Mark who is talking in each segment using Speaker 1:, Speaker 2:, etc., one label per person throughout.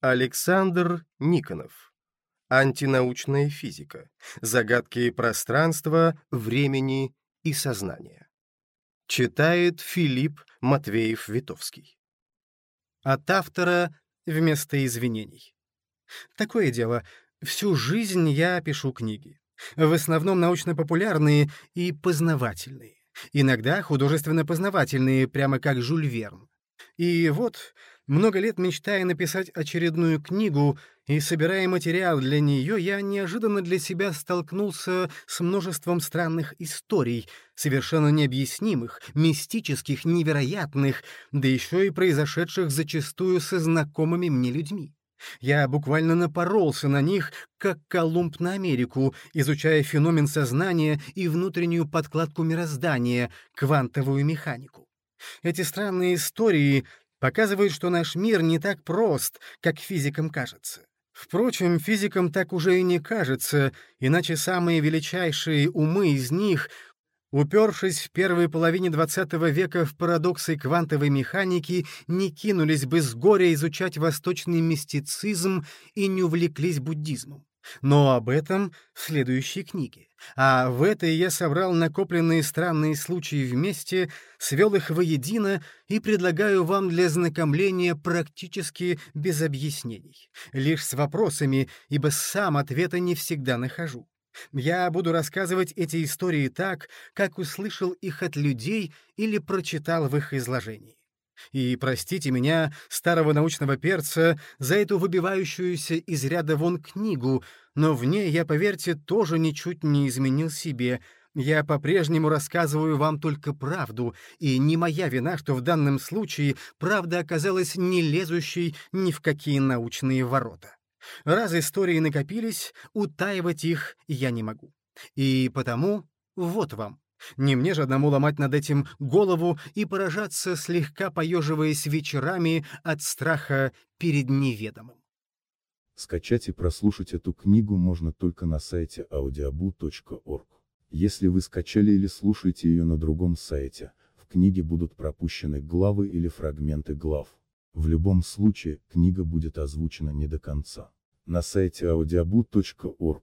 Speaker 1: Александр Никонов. Антинаучная физика. Загадки пространства, времени и сознания. Читает Филипп Матвеев-Витовский. От автора вместо извинений. Такое дело, всю жизнь я пишу книги. В основном научно-популярные и познавательные. Иногда художественно-познавательные, прямо как Жюль Верн. И вот, много лет мечтая написать очередную книгу и собирая материал для нее, я неожиданно для себя столкнулся с множеством странных историй, совершенно необъяснимых, мистических, невероятных, да еще и произошедших зачастую со знакомыми мне людьми. Я буквально напоролся на них, как Колумб на Америку, изучая феномен сознания и внутреннюю подкладку мироздания, квантовую механику. Эти странные истории показывают, что наш мир не так прост, как физикам кажется. Впрочем, физикам так уже и не кажется, иначе самые величайшие умы из них упершись в первой половине XX века в парадоксы квантовой механики, не кинулись бы с горя изучать восточный мистицизм и не увлеклись буддизмом. Но об этом в следующей книге. А в этой я собрал накопленные странные случаи вместе, свел их воедино и предлагаю вам для знакомления практически без объяснений. Лишь с вопросами, ибо сам ответа не всегда нахожу. Я буду рассказывать эти истории так, как услышал их от людей или прочитал в их изложении. И простите меня, старого научного перца, за эту выбивающуюся из ряда вон книгу, но в ней я, поверьте, тоже ничуть не изменил себе. Я по-прежнему рассказываю вам только правду, и не моя вина, что в данном случае правда оказалась не лезущей ни в какие научные ворота. Раз истории накопились, утаивать их я не могу. И потому вот вам. Не мне же одному ломать над этим голову и поражаться, слегка поеживаясь вечерами от страха перед неведомым.
Speaker 2: Скачать и прослушать эту книгу можно только на сайте audiobu.org. Если вы скачали или слушаете ее на другом сайте, в книге будут пропущены главы или фрагменты глав. В любом случае, книга будет озвучена не до конца. На сайте audiobook.org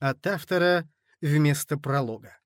Speaker 1: От автора вместо пролога.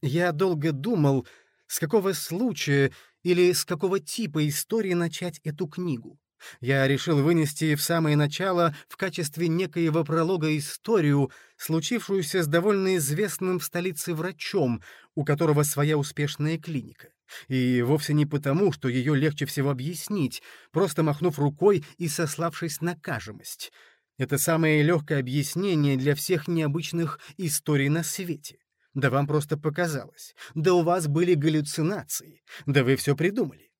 Speaker 1: Я долго думал, с какого случая или с какого типа истории начать эту книгу. Я решил вынести в самое начало в качестве некоего пролога историю, случившуюся с довольно известным в столице врачом, у которого своя успешная клиника. И вовсе не потому, что ее легче всего объяснить, просто махнув рукой и сославшись на кажемость. Это самое легкое объяснение для всех необычных историй на свете. Да вам просто показалось. Да у вас были галлюцинации. Да вы все придумали.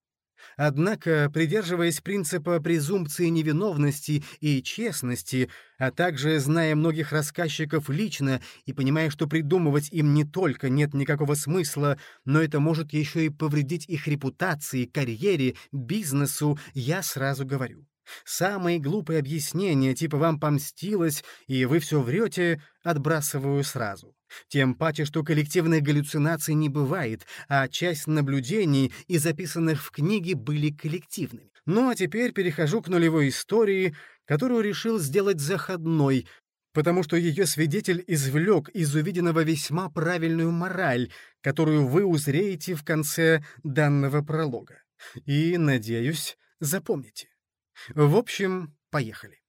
Speaker 1: Однако, придерживаясь принципа презумпции невиновности и честности, а также зная многих рассказчиков лично и понимая, что придумывать им не только нет никакого смысла, но это может еще и повредить их репутации, карьере, бизнесу, я сразу говорю. Самые глупые объяснения, типа «вам помстилось» и «вы все врете», отбрасываю сразу. Тем паче, что коллективных галлюцинаций не бывает, а часть наблюдений и записанных в книге были коллективными. Ну а теперь перехожу к нулевой истории, которую решил сделать заходной, потому что ее свидетель извлек из увиденного весьма правильную мораль, которую вы узреете в конце данного пролога. И, надеюсь, запомните. В общем, поехали.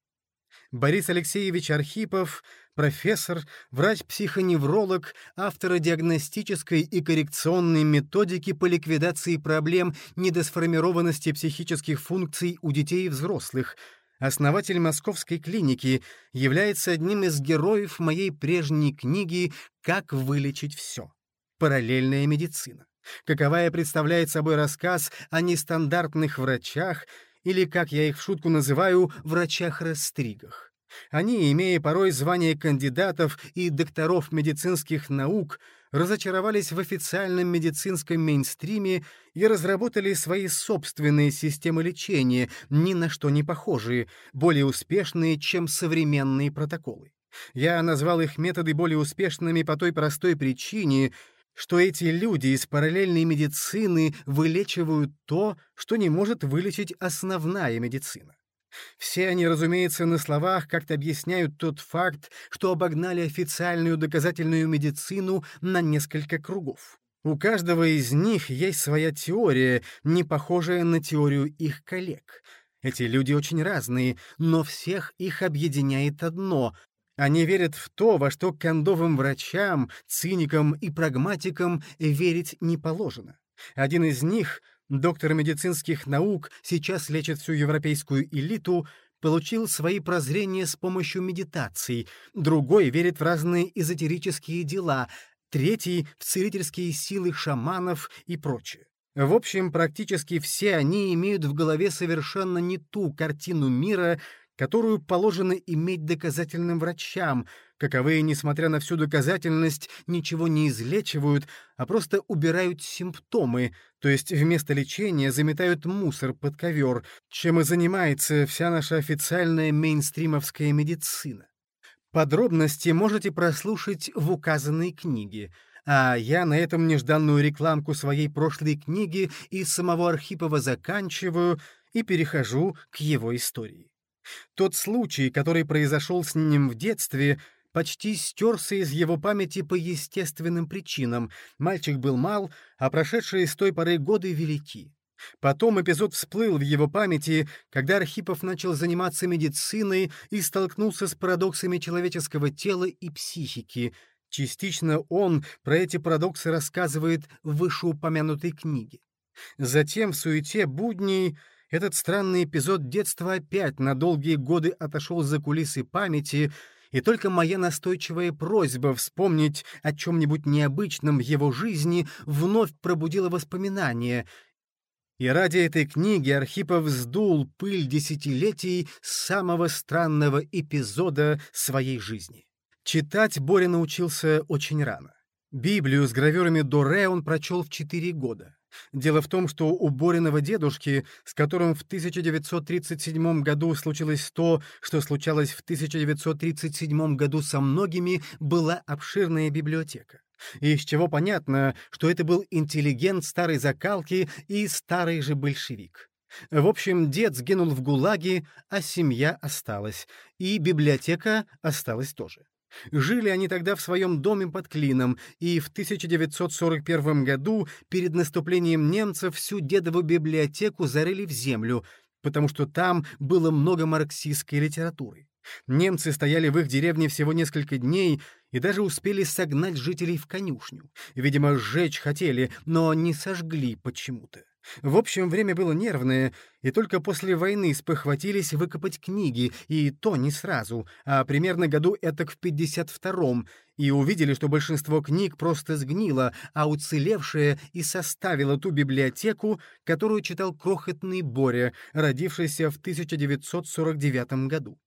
Speaker 1: Борис Алексеевич Архипов, профессор, врач-психоневролог, автор диагностической и коррекционной методики по ликвидации проблем недосформированности психических функций у детей и взрослых, основатель Московской клиники, является одним из героев моей прежней книги «Как вылечить все. Параллельная медицина» каковая представляет собой рассказ о нестандартных врачах или, как я их в шутку называю, врачах-растригах. Они, имея порой звание кандидатов и докторов медицинских наук, разочаровались в официальном медицинском мейнстриме и разработали свои собственные системы лечения, ни на что не похожие, более успешные, чем современные протоколы. Я назвал их методы более успешными по той простой причине, что эти люди из параллельной медицины вылечивают то, что не может вылечить основная медицина. Все они, разумеется, на словах как-то объясняют тот факт, что обогнали официальную доказательную медицину на несколько кругов. У каждого из них есть своя теория, не похожая на теорию их коллег. Эти люди очень разные, но всех их объединяет одно они верят в то, во что кондовым врачам, циникам и прагматикам верить не положено. Один из них, доктор медицинских наук, сейчас лечит всю европейскую элиту, получил свои прозрения с помощью медитаций, другой верит в разные эзотерические дела, третий — в целительские силы шаманов и прочее. В общем, практически все они имеют в голове совершенно не ту картину мира, которую положено иметь доказательным врачам, каковые, несмотря на всю доказательность, ничего не излечивают, а просто убирают симптомы, то есть вместо лечения заметают мусор под ковер, чем и занимается вся наша официальная мейнстримовская медицина. Подробности можете прослушать в указанной книге, а я на этом нежданную рекламку своей прошлой книги из самого Архипова заканчиваю и перехожу к его истории. Тот случай, который произошел с ним в детстве, почти стерся из его памяти по естественным причинам. Мальчик был мал, а прошедшие с той поры годы велики. Потом эпизод всплыл в его памяти, когда Архипов начал заниматься медициной и столкнулся с парадоксами человеческого тела и психики. Частично он про эти парадоксы рассказывает в вышеупомянутой книге. Затем в суете будней этот странный эпизод детства опять на долгие годы отошел за кулисы памяти, и только моя настойчивая просьба вспомнить о чем-нибудь необычном в его жизни вновь пробудила воспоминания. И ради этой книги Архипов сдул пыль десятилетий самого странного эпизода своей жизни. Читать Боря научился очень рано. Библию с гравюрами Доре он прочел в четыре года. Дело в том, что у Бориного дедушки, с которым в 1937 году случилось то, что случалось в 1937 году со многими, была обширная библиотека. Из чего понятно, что это был интеллигент старой закалки и старый же большевик. В общем, дед сгинул в ГУЛАГе, а семья осталась, и библиотека осталась тоже. Жили они тогда в своем доме под Клином, и в 1941 году, перед наступлением немцев, всю дедову библиотеку зарыли в землю, потому что там было много марксистской литературы. Немцы стояли в их деревне всего несколько дней и даже успели согнать жителей в конюшню. Видимо, сжечь хотели, но не сожгли почему-то. В общем, время было нервное, и только после войны спохватились выкопать книги, и то не сразу, а примерно году этак в 52-м, и увидели, что большинство книг просто сгнило, а уцелевшее и составило ту библиотеку, которую читал крохотный Боря, родившийся в 1949 году.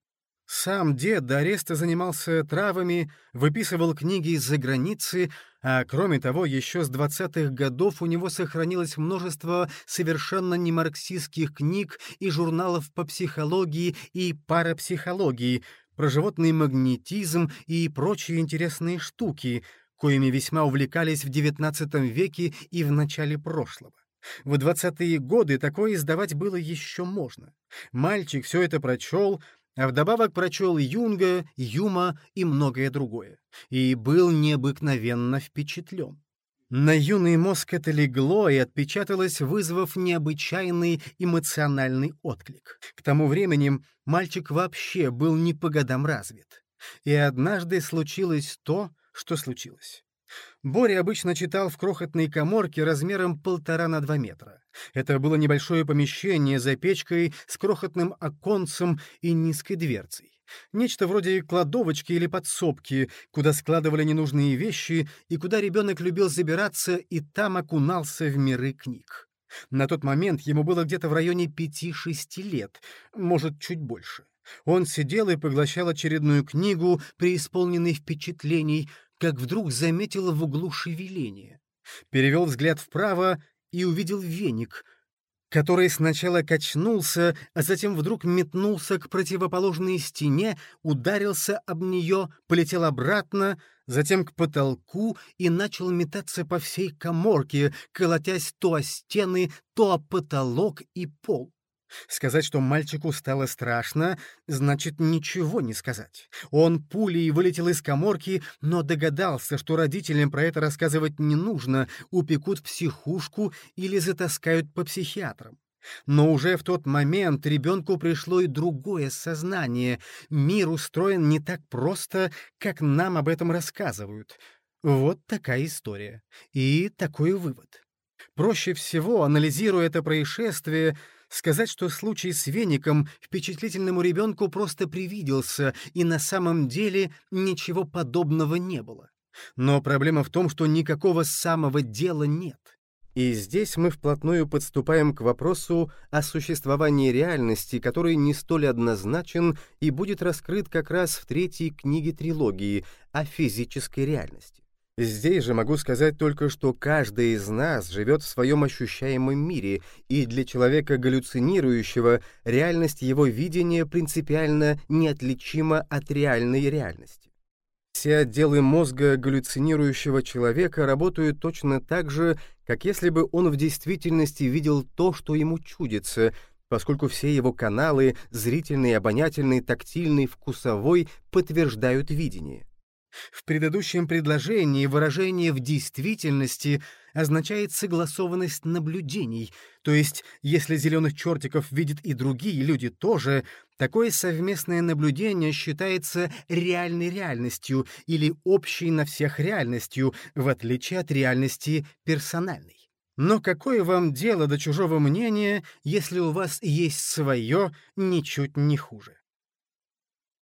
Speaker 1: Сам дед до ареста занимался травами, выписывал книги из-за границы, а кроме того, еще с 20-х годов у него сохранилось множество совершенно не марксистских книг и журналов по психологии и парапсихологии, про животный магнетизм и прочие интересные штуки, коими весьма увлекались в XIX веке и в начале прошлого. В 20-е годы такое издавать было еще можно. Мальчик все это прочел, а вдобавок прочел Юнга, Юма и многое другое, и был необыкновенно впечатлен. На юный мозг это легло и отпечаталось, вызвав необычайный эмоциональный отклик. К тому времени мальчик вообще был не по годам развит. И однажды случилось то, что случилось. Боря обычно читал в крохотной коморке размером полтора на два метра. Это было небольшое помещение за печкой с крохотным оконцем и низкой дверцей. Нечто вроде кладовочки или подсобки, куда складывали ненужные вещи и куда ребенок любил забираться и там окунался в миры книг. На тот момент ему было где-то в районе 5-6 лет, может, чуть больше. Он сидел и поглощал очередную книгу, преисполненный впечатлений, как вдруг заметил в углу шевеление. Перевел взгляд вправо и увидел веник — который сначала качнулся, а затем вдруг метнулся к противоположной стене, ударился об нее, полетел обратно, затем к потолку и начал метаться по всей коморке, колотясь то о стены, то о потолок и пол. Сказать, что мальчику стало страшно, значит ничего не сказать. Он пулей вылетел из коморки, но догадался, что родителям про это рассказывать не нужно, упекут в психушку или затаскают по психиатрам. Но уже в тот момент ребенку пришло и другое сознание. Мир устроен не так просто, как нам об этом рассказывают. Вот такая история. И такой вывод. Проще всего, анализируя это происшествие, Сказать, что случай с веником впечатлительному ребенку просто привиделся, и на самом деле ничего подобного не было. Но проблема в том, что никакого самого дела нет. И здесь мы вплотную подступаем к вопросу о существовании реальности, который не столь однозначен и будет раскрыт как раз в третьей книге трилогии о физической реальности. Здесь же могу сказать только, что каждый из нас живет в своем ощущаемом мире, и для человека галлюцинирующего реальность его видения принципиально неотличима от реальной реальности. Все отделы мозга галлюцинирующего человека работают точно так же, как если бы он в действительности видел то, что ему чудится, поскольку все его каналы — зрительный, обонятельный, тактильный, вкусовой — подтверждают видение. В предыдущем предложении выражение «в действительности» означает согласованность наблюдений, то есть если зеленых чертиков видят и другие люди тоже, такое совместное наблюдение считается реальной реальностью или общей на всех реальностью, в отличие от реальности персональной. Но какое вам дело до чужого мнения, если у вас есть свое ничуть не хуже?